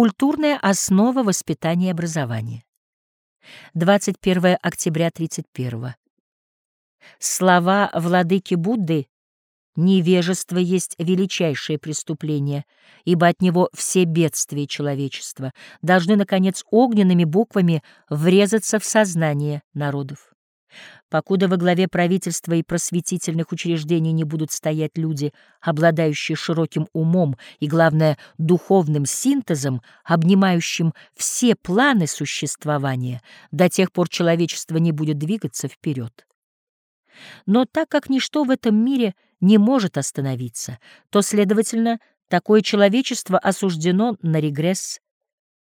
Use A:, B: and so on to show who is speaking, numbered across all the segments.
A: Культурная основа воспитания и образования. 21 октября 31 Слова владыки Будды «Невежество есть величайшее преступление, ибо от него все бедствия человечества должны, наконец, огненными буквами врезаться в сознание народов». Покуда во главе правительства и просветительных учреждений не будут стоять люди, обладающие широким умом и, главное, духовным синтезом, обнимающим все планы существования, до тех пор человечество не будет двигаться вперед. Но так как ничто в этом мире не может остановиться, то, следовательно, такое человечество осуждено на регресс,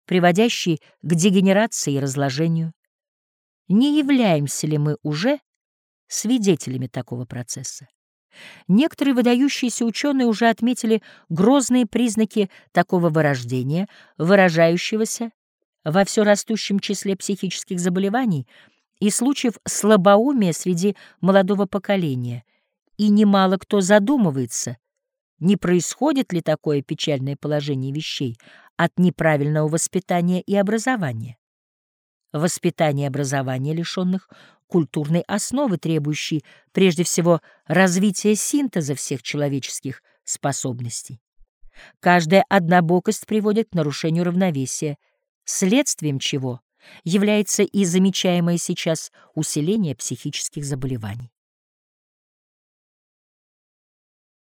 A: приводящий к дегенерации и разложению. Не являемся ли мы уже свидетелями такого процесса? Некоторые выдающиеся ученые уже отметили грозные признаки такого вырождения, выражающегося во все растущем числе психических заболеваний и случаев слабоумия среди молодого поколения, и немало кто задумывается, не происходит ли такое печальное положение вещей от неправильного воспитания и образования воспитание и образование лишенных культурной основы, требующей прежде всего развития синтеза всех человеческих способностей. Каждая однобокость приводит к нарушению равновесия, следствием чего является и замечаемое сейчас усиление психических заболеваний.